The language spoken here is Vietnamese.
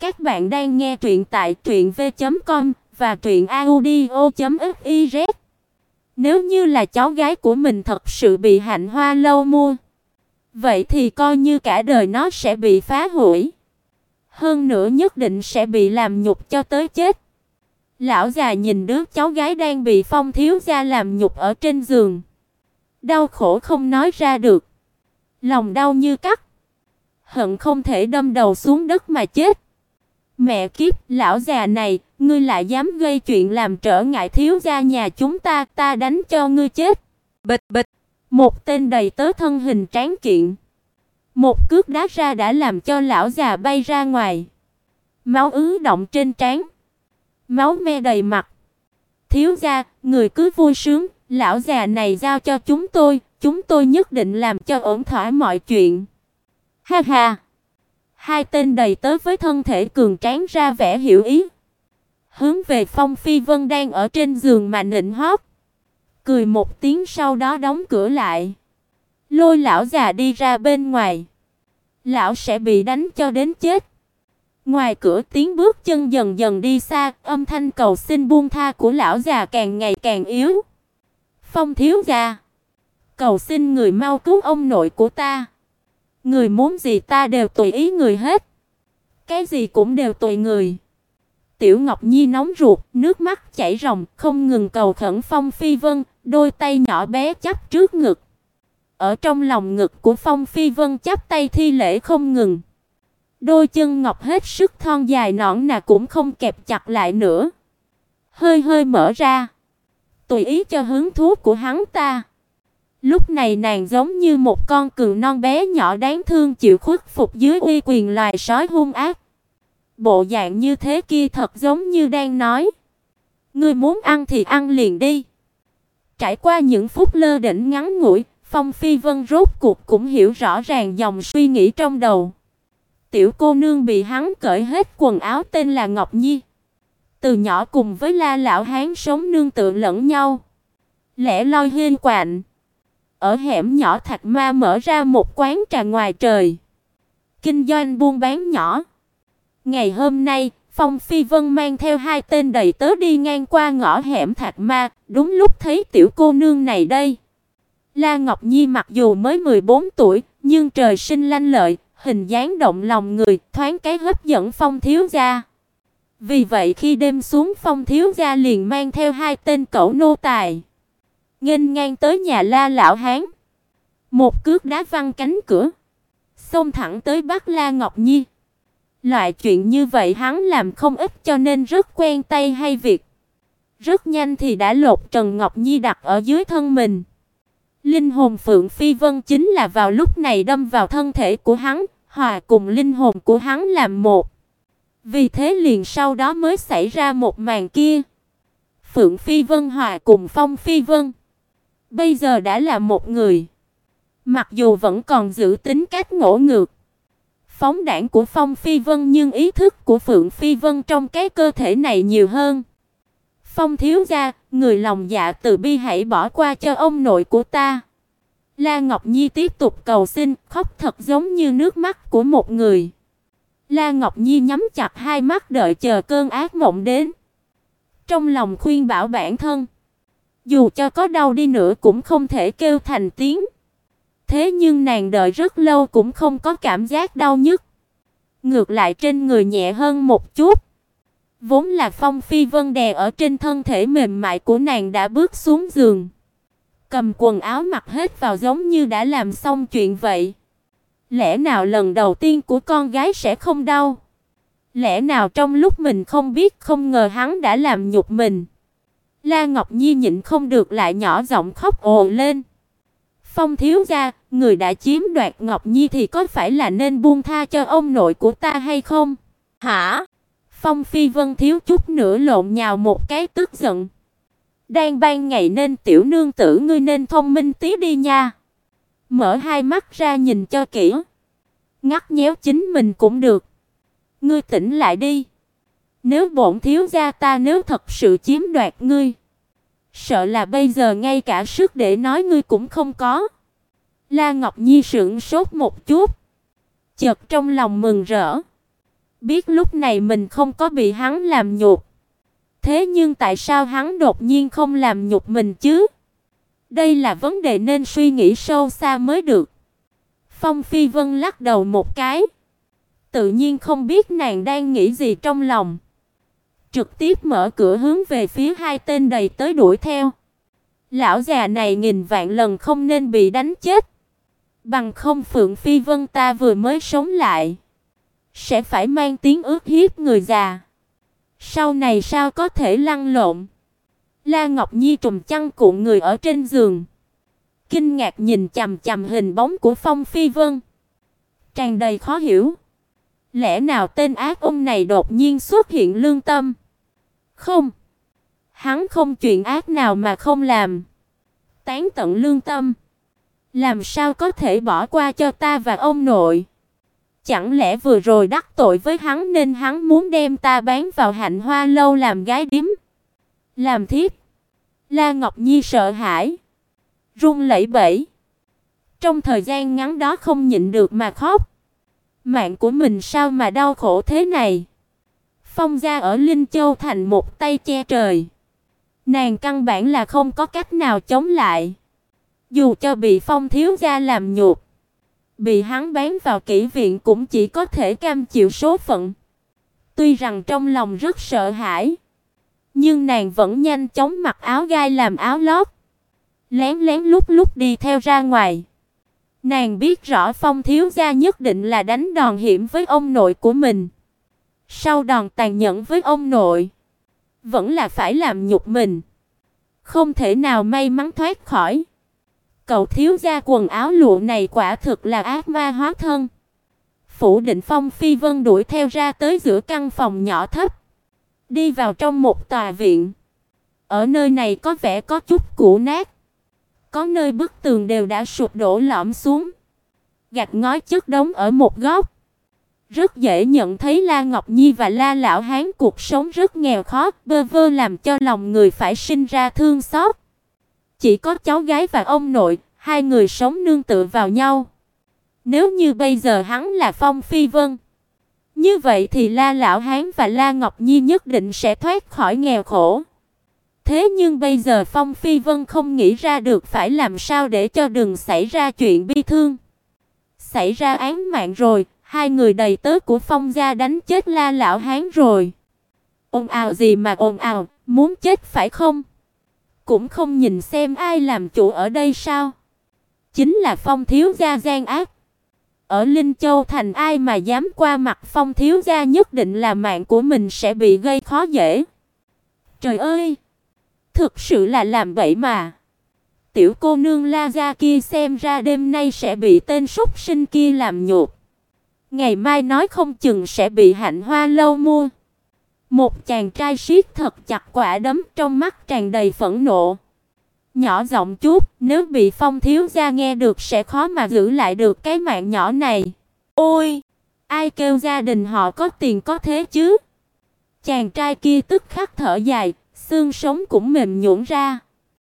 Các bạn đang nghe truyện tại truyệnv.com và truyệnaudio.fiz. Nếu như là cháu gái của mình thật sự bị Hạnh Hoa lâu mua, vậy thì coi như cả đời nó sẽ bị phá hủy. Hơn nữa nhất định sẽ bị làm nhục cho tới chết. Lão già nhìn đứa cháu gái đang bị Phong thiếu gia làm nhục ở trên giường, đau khổ không nói ra được, lòng đau như cắt, hận không thể đâm đầu xuống đất mà chết. Mẹ kiếp, lão già này, ngươi lại dám gây chuyện làm trở ngại thiếu gia nhà chúng ta, ta đánh cho ngươi chết. Bịch bịch, một tên đầy tớ thân hình tráng kiện, một cước đá ra đã làm cho lão già bay ra ngoài. Máu ứ động trên trán, máu me đầy mặt. Thiếu gia, người cứ vui sướng, lão già này giao cho chúng tôi, chúng tôi nhất định làm cho ổn thỏa mọi chuyện. Ha ha. Hai tên đầy tớ với thân thể cường tráng ra vẻ hiểu ý. Hướng về Phong Phi Vân đang ở trên giường mà nịnh hót. Cười một tiếng sau đó đóng cửa lại. Lôi lão già đi ra bên ngoài. Lão sẽ bị đánh cho đến chết. Ngoài cửa tiếng bước chân dần dần đi xa, âm thanh cầu xin buông tha của lão già càng ngày càng yếu. Phong thiếu gia, cầu xin người mau cứu ông nội của ta. Người muốn gì ta đều tùy ý người hết. Cái gì cũng đều tùy người. Tiểu Ngọc Nhi nóng ruột, nước mắt chảy ròng, không ngừng cầu khẩn Phong Phi Vân, đôi tay nhỏ bé chắp trước ngực. Ở trong lòng ngực của Phong Phi Vân chắp tay thi lễ không ngừng. Đôi chân ngọc hết sức thon dài nõn nà cũng không kẹp chặt lại nữa. Hơi hơi mở ra, tùy ý cho hứng thú của hắn ta. Lúc này nàng giống như một con cừu non bé nhỏ đáng thương chịu khuất phục dưới uy quyền loài sói hung ác. Bộ dạng như thế kia thật giống như đang nói: "Ngươi muốn ăn thì ăn liền đi." Trải qua những phút lơ đễnh ngắn ngủi, Phong Phi Vân rốt cuộc cũng hiểu rõ ràng dòng suy nghĩ trong đầu. Tiểu cô nương bị hắn cởi hết quần áo tên là Ngọc Nhi. Từ nhỏ cùng với La lão hán sống nương tựa lẫn nhau, lẻ loi hiên quạnh. Ở hẻm nhỏ Thạch Ma mở ra một quán trà ngoài trời, kinh doanh buôn bán nhỏ. Ngày hôm nay, Phong Phi Vân mang theo hai tên đầy tớ đi ngang qua ngõ hẻm Thạch Ma, đúng lúc thấy tiểu cô nương này đây. La Ngọc Nhi mặc dù mới 14 tuổi, nhưng trời sinh lanh lợi, hình dáng động lòng người, thoáng cái hấp dẫn Phong thiếu gia. Vì vậy khi đêm xuống Phong thiếu gia liền mang theo hai tên cẩu nô tài, nghênh ngang tới nhà La lão hán. Một cước đá văng cánh cửa, xông thẳng tới bắt La Ngọc Nhi. Loại chuyện như vậy hắn làm không ít cho nên rất quen tay hay việc. Rất nhanh thì đã lột Trần Ngọc Nhi đặt ở dưới thân mình. Linh hồn Phượng Phi Vân chính là vào lúc này đâm vào thân thể của hắn, hòa cùng linh hồn của hắn làm một. Vì thế liền sau đó mới xảy ra một màn kia. Phượng Phi Vân hòa cùng Phong Phi Vân, bây giờ đã là một người. Mặc dù vẫn còn giữ tính cách ngỗ ngược, phóng đảng của Phong Phi Vân nhưng ý thức của Phượng Phi Vân trong cái cơ thể này nhiều hơn. Phong thiếu gia, người lòng dạ từ bi hãy bỏ qua cho ông nội của ta. La Ngọc Nhi tiếp tục cầu xin, khóc thật giống như nước mắt của một người. La Ngọc Nhi nhắm chặt hai mắt đợi chờ cơn ác mộng đến. Trong lòng khuyên bảo bản thân, dù cho có đau đi nữa cũng không thể kêu thành tiếng. Thế nhưng nàng đợi rất lâu cũng không có cảm giác đau nhức. Ngược lại trên người nhẹ hơn một chút. Vốn là Phong Phi Vân đè ở trên thân thể mềm mại của nàng đã bước xuống giường. Cầm quần áo mặc hết vào giống như đã làm xong chuyện vậy. Lẽ nào lần đầu tiên của con gái sẽ không đau? Lẽ nào trong lúc mình không biết không ngờ hắn đã làm nhục mình? La Ngọc Nhi nhịn không được lại nhỏ giọng khóc ồ lên. Phong thiếu gia, người đã chiếm đoạt Ngọc Nhi thì có phải là nên buông tha cho ông nội của ta hay không? Hả? Phong Phi Vân thiếu chút nữa lộn nhào một cái tức giận. Đang ban ngày nên tiểu nương tử ngươi nên thông minh tí đi nha. Mở hai mắt ra nhìn cho kỹ. Ngắt nhéo chính mình cũng được. Ngươi tỉnh lại đi. Nếu bổn thiếu gia ta nếu thật sự chiếm đoạt ngươi, sợ là bây giờ ngay cả sức để nói ngươi cũng không có. La Ngọc Nhi sững sốt một chút, chợt trong lòng mừng rỡ. Biết lúc này mình không có bị hắn làm nhục. Thế nhưng tại sao hắn đột nhiên không làm nhục mình chứ? Đây là vấn đề nên suy nghĩ sâu xa mới được. Phong Phi Vân lắc đầu một cái. Tự nhiên không biết nàng đang nghĩ gì trong lòng. Trực tiếp mở cửa hướng về phía hai tên đầy tới đuổi theo. Lão già này nghìn vạn lần không nên bị đánh chết. Bằng không Phượng Phi Vân ta vừa mới sống lại, sẽ phải mang tiếng ước hiếp người già. Sau này sao có thể lăn lộn? La Ngọc Nhi trùm chăn cuộn người ở trên giường, kinh ngạc nhìn chằm chằm hình bóng của Phong Phi Vân, tràn đầy khó hiểu. Lẽ nào tên ác ông này đột nhiên xuất hiện lương tâm? Không, hắn không chuyện ác nào mà không làm. Tán tận lương tâm, làm sao có thể bỏ qua cho ta và ông nội? Chẳng lẽ vừa rồi đắc tội với hắn nên hắn muốn đem ta bán vào Hạnh Hoa lâu làm gái điếm? Làm thiếp? La Ngọc Nhi sợ hãi, run lẩy bẩy. Trong thời gian ngắn đó không nhịn được mà khóc. Mạng của mình sao mà đau khổ thế này? Phong gia ở Linh Châu thành một tay che trời. Nàng căn bản là không có cách nào chống lại. Dù cho bị Phong thiếu gia làm nhục, bị hắn bán vào kỹ viện cũng chỉ có thể cam chịu số phận. Tuy rằng trong lòng rất sợ hãi, nhưng nàng vẫn nhanh chóng mặc áo gai làm áo lót, lén lén lúc lúc đi theo ra ngoài. Nàng biết rõ Phong thiếu gia nhất định là đánh đòn hiểm với ông nội của mình. Sau đòn tàn nhẫn với ông nội, vẫn là phải làm nhục mình, không thể nào may mắn thoát khỏi. Cậu thiếu gia quần áo lụa này quả thực là ác ma hóa thân. Phủ Định Phong Phi Vân đuổi theo ra tới giữa căn phòng nhỏ thấp, đi vào trong một tòa viện. Ở nơi này có vẻ có chút cũ nát, có nơi bức tường đều đã sụp đổ lõm xuống, gạch ngói chất đống ở một góc. Rất dễ nhận thấy La Ngọc Nhi và La lão hán cuộc sống rất nghèo khó, bơ vơ làm cho lòng người phải sinh ra thương xót. Chỉ có cháu gái và ông nội, hai người sống nương tựa vào nhau. Nếu như bây giờ hắn là Phong Phi Vân, như vậy thì La lão hán và La Ngọc Nhi nhất định sẽ thoát khỏi nghèo khổ. Thế nhưng bây giờ Phong Phi Vân không nghĩ ra được phải làm sao để cho đừng xảy ra chuyện bi thương. Xảy ra án mạng rồi, hai người đầy tớ của Phong gia đánh chết La lão hán rồi. Ồn ào gì mà ồn ào, muốn chết phải không? cũng không nhìn xem ai làm chủ ở đây sao? Chính là Phong thiếu gia gian ác. Ở Linh Châu thành ai mà dám qua mặt Phong thiếu gia nhất định là mạng của mình sẽ bị gây khó dễ. Trời ơi, thực sự là làm vậy mà. Tiểu cô nương La gia kia xem ra đêm nay sẽ bị tên súc sinh kia làm nhục. Ngày mai nói không chừng sẽ bị Hạnh Hoa lâu mua. Một chàng trai siết thật chặt quả đấm trong mắt tràn đầy phẫn nộ. Nhỏ giọng chút, nếu bị Phong thiếu gia nghe được sẽ khó mà giữ lại được cái mạng nhỏ này. Ôi, ai kêu gia đình họ có tiền có thế chứ? Chàng trai kia tức khắc thở dài, xương sống cũng mềm nhũn ra.